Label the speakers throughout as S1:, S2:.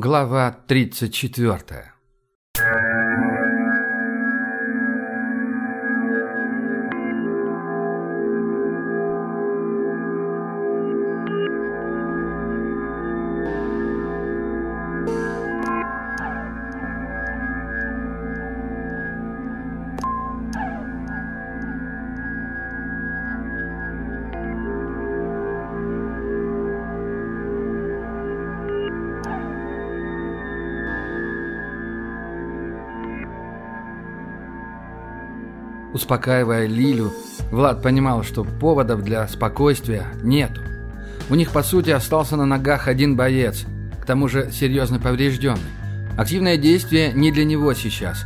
S1: Глава 34 Успокаивая Лилю, Влад понимал, что поводов для спокойствия нету. У них, по сути, остался на ногах один боец, к тому же серьезно поврежденный. Активное действие не для него сейчас.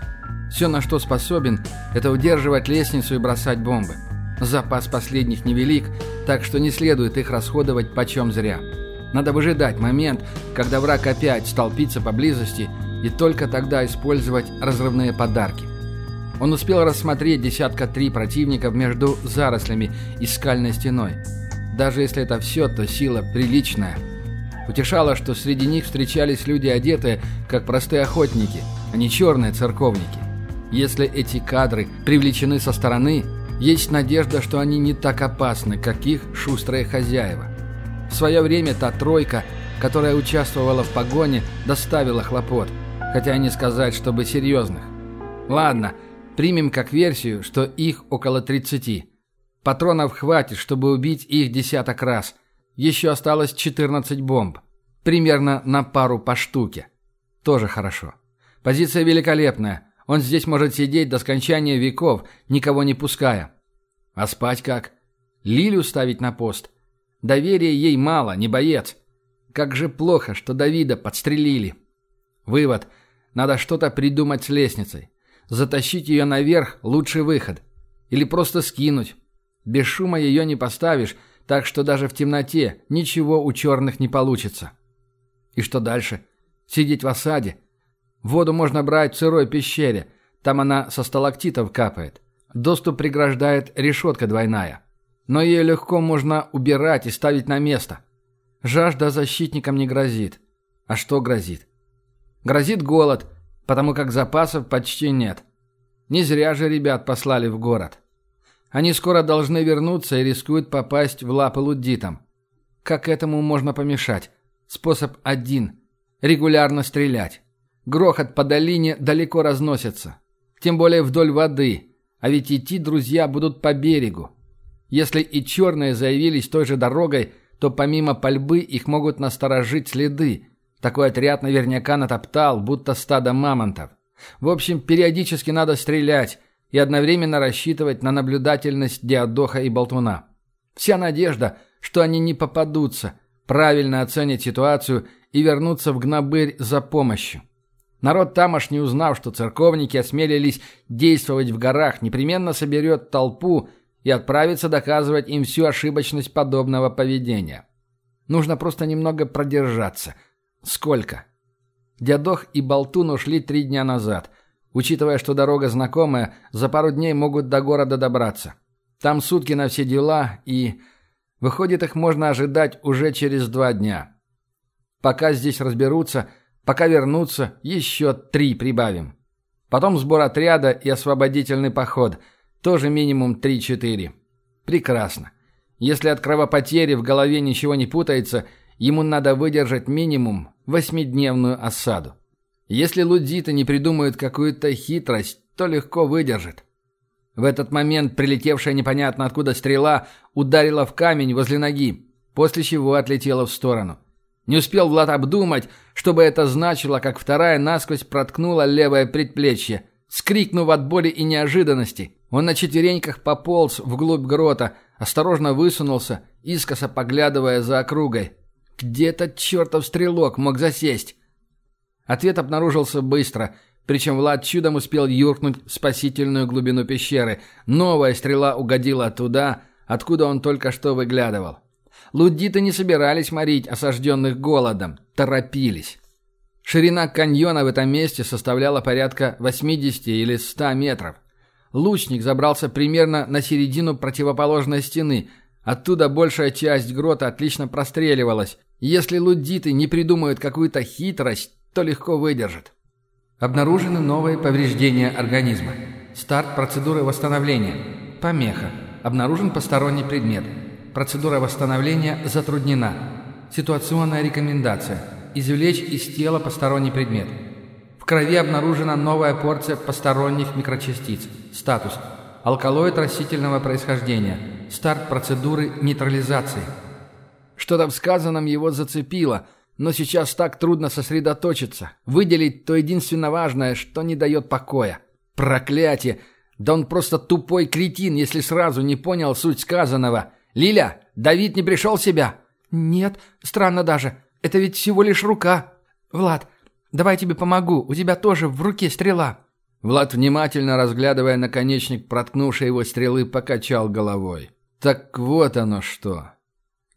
S1: Все, на что способен, это удерживать лестницу и бросать бомбы. Запас последних невелик, так что не следует их расходовать почем зря. Надо выжидать момент, когда враг опять столпится поблизости, и только тогда использовать разрывные подарки. Он успел рассмотреть десятка три противников между зарослями и скальной стеной. Даже если это все, то сила приличная. Утешало, что среди них встречались люди, одетые как простые охотники, а не черные церковники. Если эти кадры привлечены со стороны, есть надежда, что они не так опасны, как их шустрые хозяева. В свое время та тройка, которая участвовала в погоне, доставила хлопот, хотя не сказать, чтобы серьезных. Ладно, Примем как версию, что их около 30. Патронов хватит, чтобы убить их десяток раз. Еще осталось 14 бомб. Примерно на пару по штуке. Тоже хорошо. Позиция великолепная. Он здесь может сидеть до скончания веков, никого не пуская. А спать как? Лилю ставить на пост? Доверия ей мало, не боец. Как же плохо, что Давида подстрелили. Вывод. Надо что-то придумать с лестницей. Затащить ее наверх – лучший выход. Или просто скинуть. Без шума ее не поставишь, так что даже в темноте ничего у черных не получится. И что дальше? Сидеть в осаде? Воду можно брать в сырой пещере. Там она со сталактитов капает. Доступ преграждает решетка двойная. Но ее легко можно убирать и ставить на место. Жажда защитникам не грозит. А что грозит? Грозит голод – потому как запасов почти нет. Не зря же ребят послали в город. Они скоро должны вернуться и рискуют попасть в лапы луддитам. Как этому можно помешать? Способ один – регулярно стрелять. Грохот по долине далеко разносится. Тем более вдоль воды. А ведь идти друзья будут по берегу. Если и черные заявились той же дорогой, то помимо пальбы их могут насторожить следы – такой отряд наверняка натоптал, будто стадо мамонтов. В общем, периодически надо стрелять и одновременно рассчитывать на наблюдательность Диадоха и Болтуна. Вся надежда, что они не попадутся, правильно оценят ситуацию и вернутся в Гнобырь за помощью. Народ тамошний, узнав, что церковники осмелились действовать в горах, непременно соберет толпу и отправится доказывать им всю ошибочность подобного поведения. Нужно просто немного продержаться – Сколько? Дядох и Болтун ушли три дня назад. Учитывая, что дорога знакомая, за пару дней могут до города добраться. Там сутки на все дела, и... Выходит, их можно ожидать уже через два дня. Пока здесь разберутся, пока вернутся, еще три прибавим. Потом сбор отряда и освободительный поход. Тоже минимум три-четыре. Прекрасно. Если от кровопотери в голове ничего не путается – Ему надо выдержать минимум восьмидневную осаду. Если лудиты не придумают какую-то хитрость, то легко выдержит. В этот момент прилетевшая непонятно откуда стрела ударила в камень возле ноги, после чего отлетела в сторону. Не успел Влад обдумать, что бы это значило, как вторая насквозь проткнула левое предплечье. Скрикнув от боли и неожиданности, он на четвереньках пополз вглубь грота, осторожно высунулся, искоса поглядывая за округой. Где этот чертов стрелок мог засесть? Ответ обнаружился быстро, причем Влад чудом успел юркнуть в спасительную глубину пещеры. Новая стрела угодила туда, откуда он только что выглядывал. Лудиты не собирались морить осажденных голодом, торопились. Ширина каньона в этом месте составляла порядка 80 или 100 метров. Лучник забрался примерно на середину противоположной стены. Оттуда большая часть грота отлично простреливалась, если лудиты не придумают какую-то хитрость, кто легко выдержит. Обнаружены новые повреждения организма. Старт процедуры восстановления. Помеха. Обнаружен посторонний предмет. Процедура восстановления затруднена. Ситуационная рекомендация. Извлечь из тела посторонний предмет. В крови обнаружена новая порция посторонних микрочастиц. Статус. Алкалоид растительного происхождения. Старт процедуры нейтрализации. Что-то в сказанном его зацепило, но сейчас так трудно сосредоточиться, выделить то единственно важное, что не дает покоя. Проклятие! Да он просто тупой кретин, если сразу не понял суть сказанного. «Лиля, Давид не пришел в себя?»
S2: «Нет, странно даже. Это ведь всего лишь рука. Влад, давай тебе помогу, у тебя тоже в руке стрела».
S1: Влад, внимательно разглядывая наконечник проткнувшей его стрелы, покачал головой. «Так вот оно что.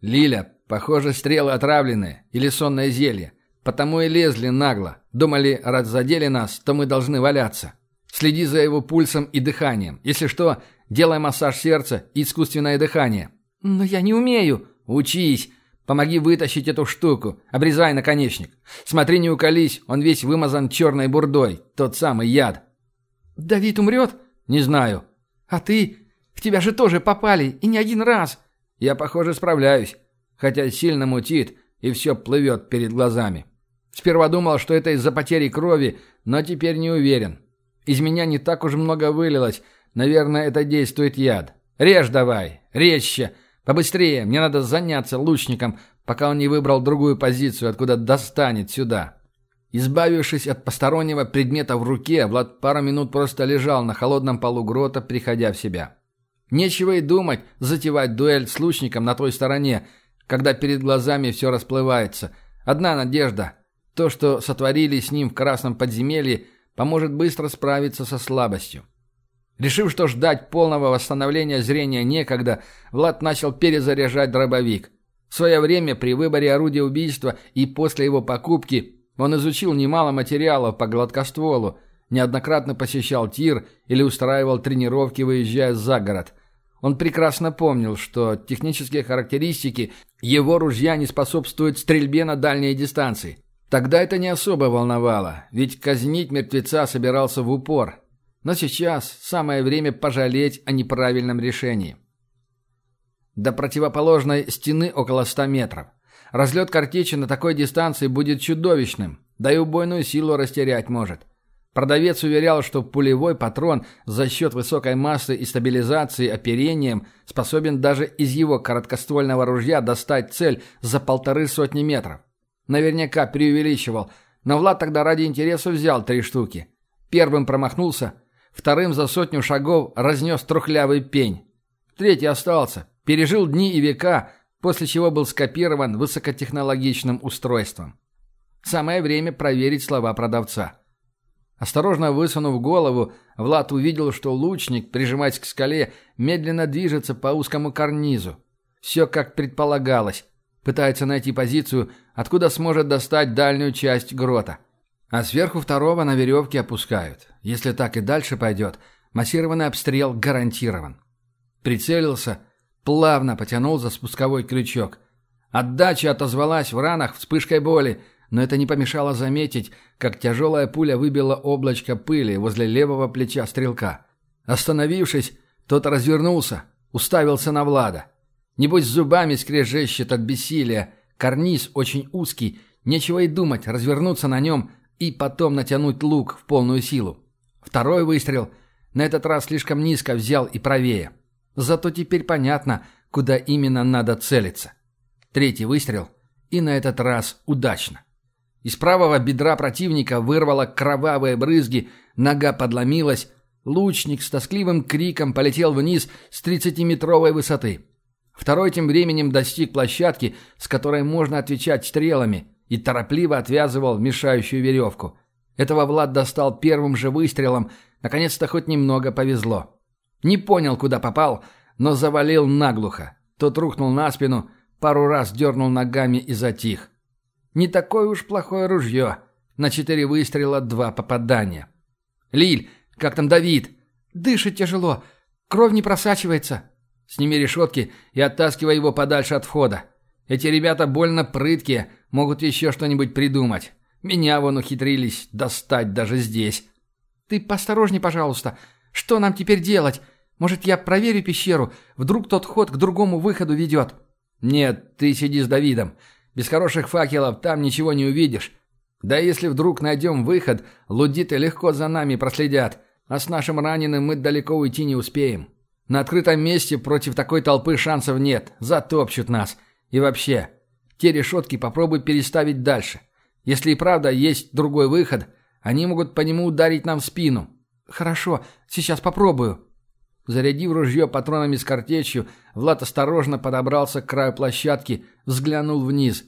S1: Лиля, похоже, стрелы отравлены или сонное зелье. Потому и лезли нагло. Думали, раз задели нас, то мы должны валяться. Следи за его пульсом и дыханием. Если что, делай массаж сердца и искусственное дыхание».
S2: «Но я не умею».
S1: «Учись. Помоги вытащить эту штуку. Обрезай наконечник. Смотри, не уколись, он весь вымазан черной бурдой. Тот самый яд».
S2: «Давид умрет?»
S1: «Не знаю».
S2: «А ты? В тебя же тоже попали, и не один раз».
S1: «Я, похоже, справляюсь. Хотя сильно мутит, и все плывет перед глазами. Сперва думал, что это из-за потери крови, но теперь не уверен. Из меня не так уж много вылилось. Наверное, это действует яд. Режь давай, резче. Побыстрее, мне надо заняться лучником, пока он не выбрал другую позицию, откуда достанет сюда. Избавившись от постороннего предмета в руке, Влад пару минут просто лежал на холодном полу грота, приходя в себя. Нечего и думать затевать дуэль с лучником на той стороне, когда перед глазами все расплывается. Одна надежда. То, что сотворили с ним в красном подземелье, поможет быстро справиться со слабостью. Решив, что ждать полного восстановления зрения некогда, Влад начал перезаряжать дробовик. В свое время при выборе орудия убийства и после его покупки он изучил немало материалов по гладкостволу, неоднократно посещал тир или устраивал тренировки, выезжая за город. Он прекрасно помнил, что технические характеристики его ружья не способствуют стрельбе на дальние дистанции. Тогда это не особо волновало, ведь казнить мертвеца собирался в упор. Но сейчас самое время пожалеть о неправильном решении. До противоположной стены около 100 метров. Разлет картечи на такой дистанции будет чудовищным, да и убойную силу растерять может. Продавец уверял, что пулевой патрон за счет высокой массы и стабилизации оперением способен даже из его короткоствольного ружья достать цель за полторы сотни метров. Наверняка преувеличивал, но Влад тогда ради интереса взял три штуки. Первым промахнулся, вторым за сотню шагов разнес трухлявый пень. Третий остался, пережил дни и века, после чего был скопирован высокотехнологичным устройством. Самое время проверить слова продавца. Осторожно высунув голову, Влад увидел, что лучник, прижимаясь к скале, медленно движется по узкому карнизу. Все как предполагалось. Пытается найти позицию, откуда сможет достать дальнюю часть грота. А сверху второго на веревке опускают. Если так и дальше пойдет, массированный обстрел гарантирован. Прицелился, плавно потянул за спусковой крючок. Отдача отозвалась в ранах вспышкой боли, но это не помешало заметить, как тяжелая пуля выбила облачко пыли возле левого плеча стрелка. Остановившись, тот развернулся, уставился на Влада. Небось, зубами скрежещет от бессилия. Карниз очень узкий, нечего и думать, развернуться на нем и потом натянуть лук в полную силу. Второй выстрел на этот раз слишком низко взял и правее. Зато теперь понятно, куда именно надо целиться. Третий выстрел, и на этот раз удачно. Из правого бедра противника вырвало кровавые брызги, нога подломилась, лучник с тоскливым криком полетел вниз с 30-метровой высоты. Второй тем временем достиг площадки, с которой можно отвечать стрелами, и торопливо отвязывал мешающую веревку. Этого Влад достал первым же выстрелом, наконец-то хоть немного повезло. Не понял, куда попал, но завалил наглухо. Тот рухнул на спину, пару раз дернул ногами и затих. Не такое уж плохое ружье. На четыре выстрела два попадания. «Лиль, как там Давид?»
S2: «Дышит тяжело. Кровь не просачивается».
S1: «Сними решетки и оттаскивай его подальше от входа. Эти ребята больно прыткие, могут еще что-нибудь придумать». Меня вон ухитрились достать даже здесь.
S2: Ты поосторожней, пожалуйста. Что нам теперь делать? Может, я проверю пещеру? Вдруг тот ход к другому выходу ведет?»
S1: «Нет, ты сиди с Давидом. Без хороших факелов там ничего не увидишь. Да если вдруг найдем выход, лудиты легко за нами проследят, а с нашим раненым мы далеко уйти не успеем. На открытом месте против такой толпы шансов нет, затопчут нас. И вообще, те решетки попробуй переставить дальше. Если и правда есть другой выход, они могут по нему ударить нам в спину».
S2: «Хорошо, сейчас попробую»,
S1: Зарядив ружье патронами с картечью, Влад осторожно подобрался к краю площадки, взглянул вниз.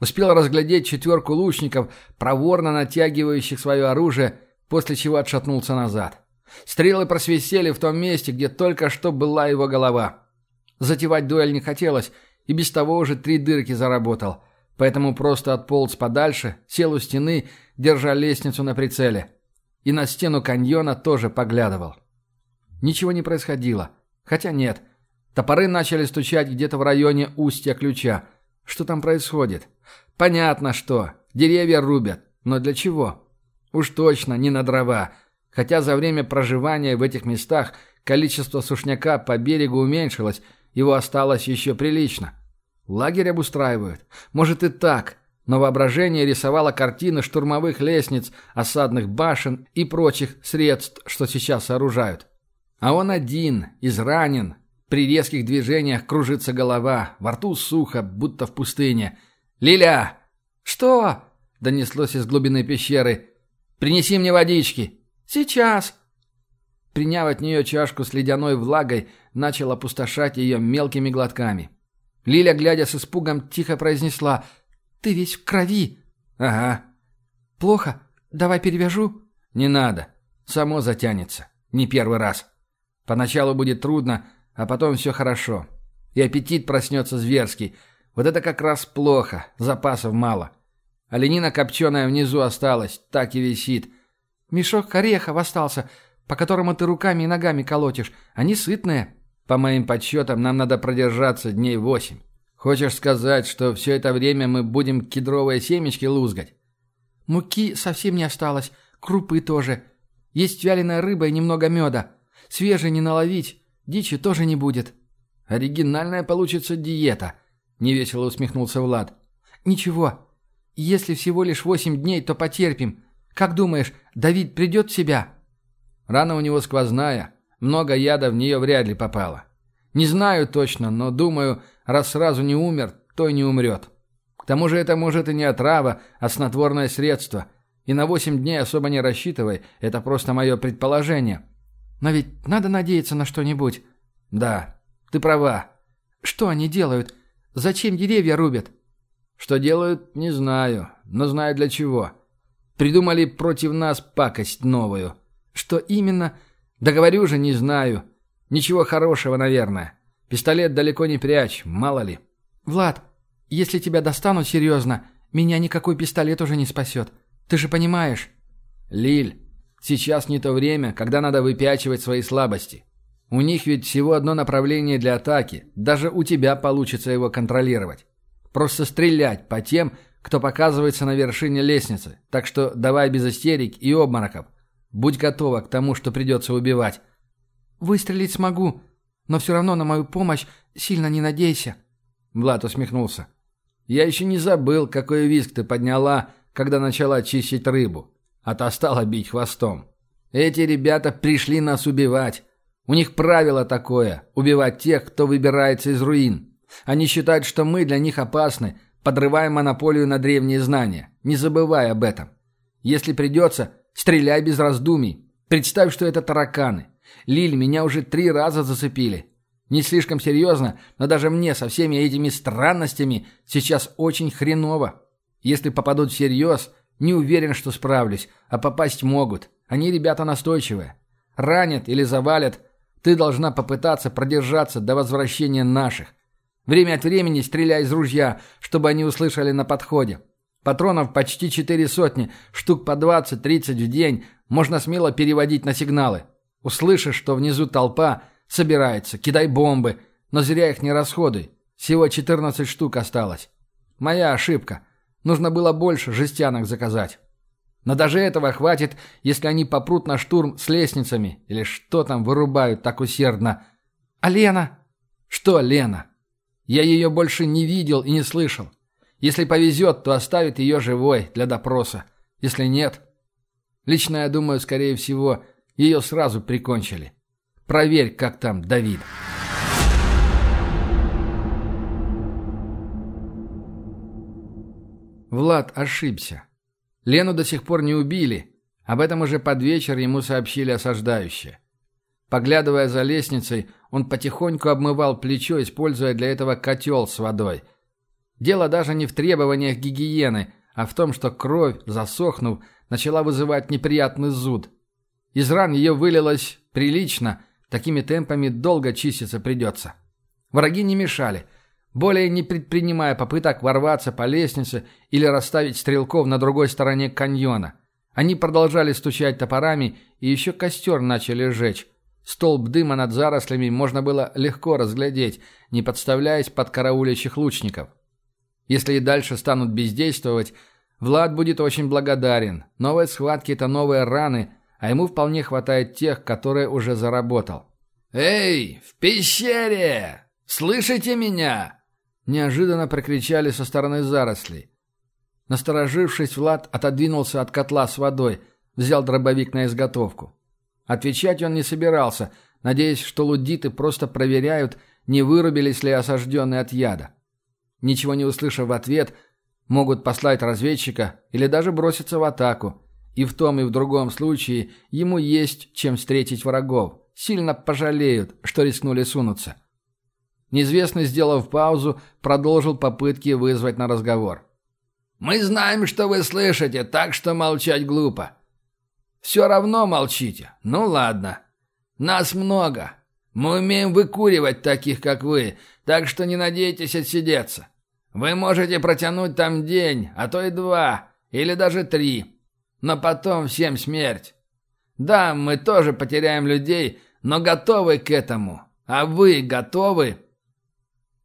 S1: Успел разглядеть четверку лучников, проворно натягивающих свое оружие, после чего отшатнулся назад. Стрелы просвистели в том месте, где только что была его голова. Затевать дуэль не хотелось, и без того уже три дырки заработал, поэтому просто отполз подальше, сел у стены, держа лестницу на прицеле. И на стену каньона тоже поглядывал. Ничего не происходило. Хотя нет. Топоры начали стучать где-то в районе устья ключа. Что там происходит? Понятно, что. Деревья рубят. Но для чего? Уж точно не на дрова. Хотя за время проживания в этих местах количество сушняка по берегу уменьшилось, его осталось еще прилично. Лагерь обустраивают. Может и так. Но воображение рисовало картины штурмовых лестниц, осадных башен и прочих средств, что сейчас сооружают. А он один, изранен. При резких движениях кружится голова, во рту сухо, будто в пустыне. «Лиля!»
S2: «Что?»
S1: — донеслось из глубины пещеры. «Принеси мне водички!»
S2: «Сейчас!»
S1: Приняв от нее чашку с ледяной влагой, начал опустошать ее мелкими глотками. Лиля, глядя с испугом, тихо произнесла «Ты весь в крови!»
S2: «Ага». «Плохо? Давай перевяжу?»
S1: «Не надо. Само затянется. Не первый раз». Поначалу будет трудно, а потом все хорошо. И аппетит проснется зверский. Вот это как раз плохо, запасов мало. Оленина копченая внизу осталась, так и висит.
S2: Мешок орехов остался, по которому ты руками и ногами колотишь. Они сытные.
S1: По моим подсчетам, нам надо продержаться дней восемь. Хочешь сказать, что все это время мы будем кедровые семечки лузгать?
S2: Муки совсем не осталось, крупы тоже. Есть вяленая рыба и немного меда. Свежий не наловить, дичи тоже не будет».
S1: «Оригинальная получится диета», — невесело усмехнулся Влад.
S2: «Ничего. Если всего лишь восемь дней, то потерпим. Как думаешь, Давид придет в себя?»
S1: Рана у него сквозная, много яда в нее вряд ли попало. Не знаю точно, но думаю, раз сразу не умер, то и не умрет. К тому же это может и не отрава, а снотворное средство. И на восемь дней особо не рассчитывай, это просто мое предположение.
S2: Но ведь надо надеяться на что-нибудь.
S1: Да, ты права.
S2: Что они делают? Зачем деревья рубят?
S1: Что делают, не знаю, но знаю для чего. Придумали против нас пакость новую. Что именно? Да говорю же, не знаю. Ничего хорошего, наверное. Пистолет далеко не прячь, мало ли.
S2: Влад, если тебя достанут серьезно, меня никакой пистолет уже не спасет. Ты же понимаешь?
S1: Лиль, Сейчас не то время, когда надо выпячивать свои слабости. У них ведь всего одно направление для атаки. Даже у тебя получится его контролировать. Просто стрелять по тем, кто показывается на вершине лестницы. Так что давай без истерик и обмороков. Будь готова к тому, что придется убивать.
S2: Выстрелить смогу, но все равно на мою помощь сильно не надейся.
S1: Влад усмехнулся. Я еще не забыл, какой визг ты подняла, когда начала чистить рыбу а та стала бить хвостом. Эти ребята пришли нас убивать. У них правило такое – убивать тех, кто выбирается из руин. Они считают, что мы для них опасны, подрывая монополию на древние знания. Не забывай об этом. Если придется, стреляй без раздумий. Представь, что это тараканы. Лиль, меня уже три раза зацепили. Не слишком серьезно, но даже мне со всеми этими странностями сейчас очень хреново. Если попадут всерьез, не уверен, что справлюсь, а попасть могут. Они ребята настойчивые. Ранят или завалят. Ты должна попытаться продержаться до возвращения наших. Время от времени стреляй из ружья, чтобы они услышали на подходе. Патронов почти четыре сотни, штук по двадцать-тридцать в день, можно смело переводить на сигналы. Услышишь, что внизу толпа, собирается, кидай бомбы, но зря их не расходуй. Всего четырнадцать штук осталось. Моя ошибка. Нужно было больше жестянок заказать. Но даже этого хватит, если они попрут на штурм с лестницами, или что там вырубают так усердно. А Лена? Что Лена? Я ее больше не видел и не слышал. Если повезет, то оставит ее живой для допроса. Если нет... Лично я думаю, скорее всего, ее сразу прикончили. Проверь, как там Давид. Влад ошибся. Лену до сих пор не убили. Об этом уже под вечер ему сообщили осаждающие. Поглядывая за лестницей, он потихоньку обмывал плечо, используя для этого котел с водой. Дело даже не в требованиях гигиены, а в том, что кровь, засохнув, начала вызывать неприятный зуд. Из ран ее вылилось прилично, такими темпами долго чиститься придется. Враги не мешали, более не предпринимая попыток ворваться по лестнице или расставить стрелков на другой стороне каньона. Они продолжали стучать топорами и еще костер начали сжечь. Столб дыма над зарослями можно было легко разглядеть, не подставляясь под караулящих лучников. Если и дальше станут бездействовать, Влад будет очень благодарен. Новые схватки – это новые раны, а ему вполне хватает тех, которые уже заработал. «Эй, в пещере! Слышите меня?» Неожиданно прокричали со стороны зарослей. Насторожившись, Влад отодвинулся от котла с водой, взял дробовик на изготовку. Отвечать он не собирался, надеясь, что лудиты просто проверяют, не вырубились ли осажденные от яда. Ничего не услышав в ответ – Могут послать разведчика или даже броситься в атаку. И в том и в другом случае ему есть чем встретить врагов. Сильно пожалеют, что рискнули сунуться. Неизвестный, сделав паузу, продолжил попытки вызвать на разговор. «Мы знаем, что вы слышите, так что молчать глупо». «Все равно молчите. Ну ладно. Нас много. Мы умеем выкуривать таких, как вы, так что не надейтесь отсидеться. Вы можете протянуть там день, а то и два, или даже три. Но потом всем смерть. Да, мы тоже потеряем людей, но готовы к этому. А вы готовы?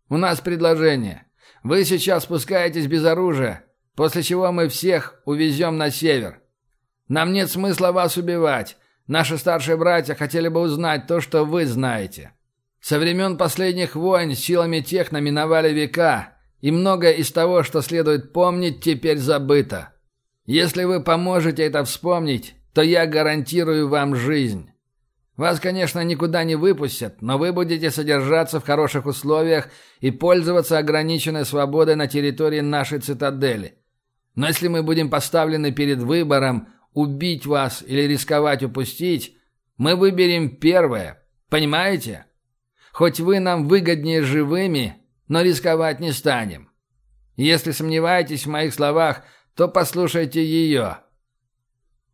S1: У нас предложение. Вы сейчас спускаетесь без оружия, после чего мы всех увезем на север. Нам нет смысла вас убивать. Наши старшие братья хотели бы узнать то, что вы знаете. Со времен последних войн силами тех номиновали века, и многое из того, что следует помнить, теперь забыто. Если вы поможете это вспомнить, то я гарантирую вам жизнь. Вас, конечно, никуда не выпустят, но вы будете содержаться в хороших условиях и пользоваться ограниченной свободой на территории нашей цитадели. Но если мы будем поставлены перед выбором убить вас или рисковать упустить, мы выберем первое. Понимаете? Хоть вы нам выгоднее живыми, но рисковать не станем. Если сомневаетесь в моих словах, то послушайте ее».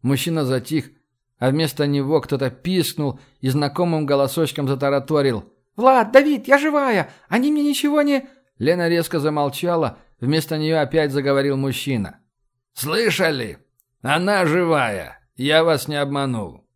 S1: Мужчина затих, а вместо него кто-то пискнул и знакомым голосочком затараторил. «Влад, Давид, я живая! Они мне ничего не...» Лена резко замолчала, вместо нее опять заговорил мужчина. «Слышали? Она живая. Я вас не обманул.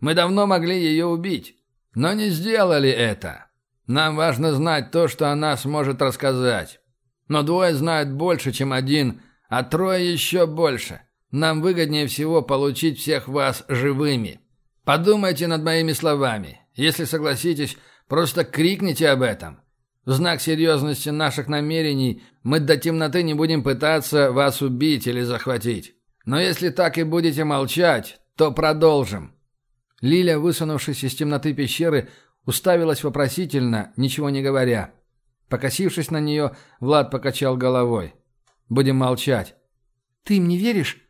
S1: Мы давно могли ее убить, но не сделали это. Нам важно знать то, что она сможет рассказать. Но двое знают больше, чем один, а трое еще больше. Нам выгоднее всего получить всех вас живыми. Подумайте над моими словами. Если согласитесь, просто крикните об этом. В знак серьезности наших намерений мы до темноты не будем пытаться вас убить или захватить. Но если так и будете молчать, то продолжим». Лиля, высунувшись из темноты пещеры, Уставилась вопросительно, ничего не говоря. Покосившись на нее, Влад покачал головой. «Будем молчать». «Ты им не веришь?»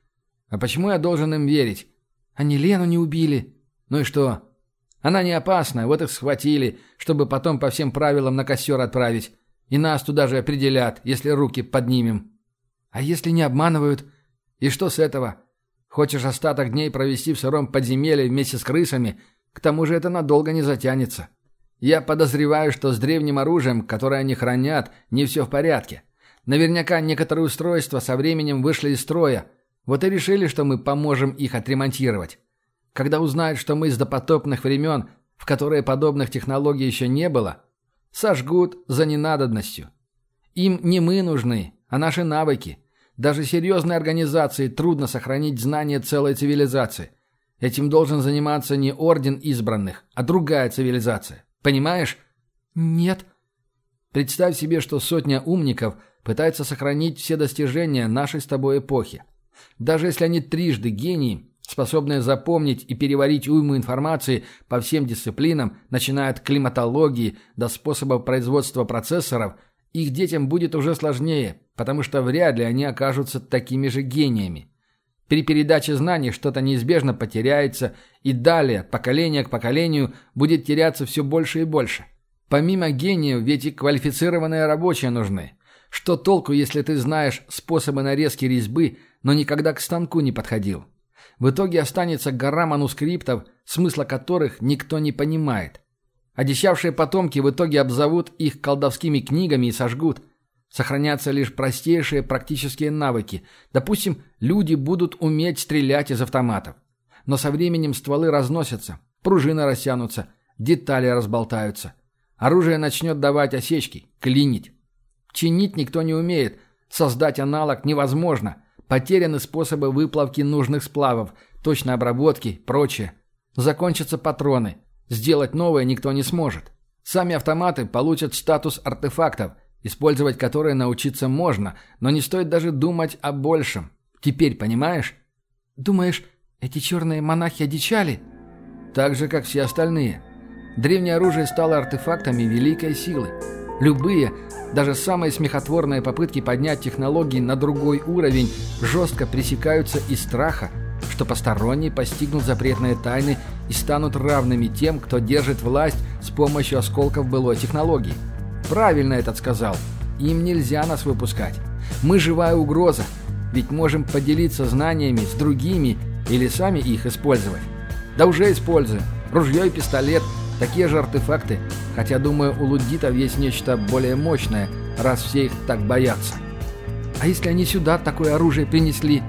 S1: «А почему я должен им верить? Они Лену не убили. Ну и что? Она не опасна, вот их схватили, чтобы потом по всем правилам на костер отправить. И нас туда же определят, если руки поднимем. А если не обманывают? И что с этого? Хочешь остаток дней провести в сыром подземелье вместе с крысами – к тому же это надолго не затянется. Я подозреваю, что с древним оружием, которое они хранят, не все в порядке. Наверняка некоторые устройства со временем вышли из строя. Вот и решили, что мы поможем их отремонтировать. Когда узнают, что мы из допотопных времен, в которые подобных технологий еще не было, сожгут за ненадобностью. Им не мы нужны, а наши навыки. Даже серьезной организации трудно сохранить знания целой цивилизации. Этим должен заниматься не Орден Избранных, а другая цивилизация. Понимаешь?
S2: Нет.
S1: Представь себе, что сотня умников пытается сохранить все достижения нашей с тобой эпохи. Даже если они трижды гении, способные запомнить и переварить уйму информации по всем дисциплинам, начиная от климатологии до способов производства процессоров, их детям будет уже сложнее, потому что вряд ли они окажутся такими же гениями. При передаче знаний что-то неизбежно потеряется, и далее, от поколения к поколению, будет теряться все больше и больше. Помимо гениев, ведь и квалифицированные рабочие нужны. Что толку, если ты знаешь способы нарезки резьбы, но никогда к станку не подходил? В итоге останется гора манускриптов, смысла которых никто не понимает. Одещавшие потомки в итоге обзовут их колдовскими книгами и сожгут. Сохранятся лишь простейшие практические навыки. Допустим, люди будут уметь стрелять из автоматов. Но со временем стволы разносятся, пружины растянутся, детали разболтаются. Оружие начнет давать осечки, клинить. Чинить никто не умеет, создать аналог невозможно. Потеряны способы выплавки нужных сплавов, точной обработки, прочее. Закончатся патроны. Сделать новое никто не сможет. Сами автоматы получат статус артефактов – использовать которые научиться можно, но не стоит даже думать о большем. Теперь понимаешь?
S2: Думаешь, эти черные монахи одичали?
S1: Так же, как все остальные. Древнее оружие стало артефактами великой силы. Любые, даже самые смехотворные попытки поднять технологии на другой уровень жестко пресекаются из страха, что посторонние постигнут запретные тайны и станут равными тем, кто держит власть с помощью осколков былой технологии. Правильно этот сказал. Им нельзя нас выпускать. Мы живая угроза. Ведь можем поделиться знаниями с другими или сами их использовать. Да уже используем. Ружье и пистолет – такие же артефакты. Хотя, думаю, у лудитов есть нечто более мощное, раз все их так боятся.
S2: А если они сюда такое оружие принесли?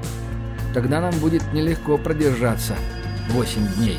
S1: Тогда нам будет нелегко продержаться восемь дней.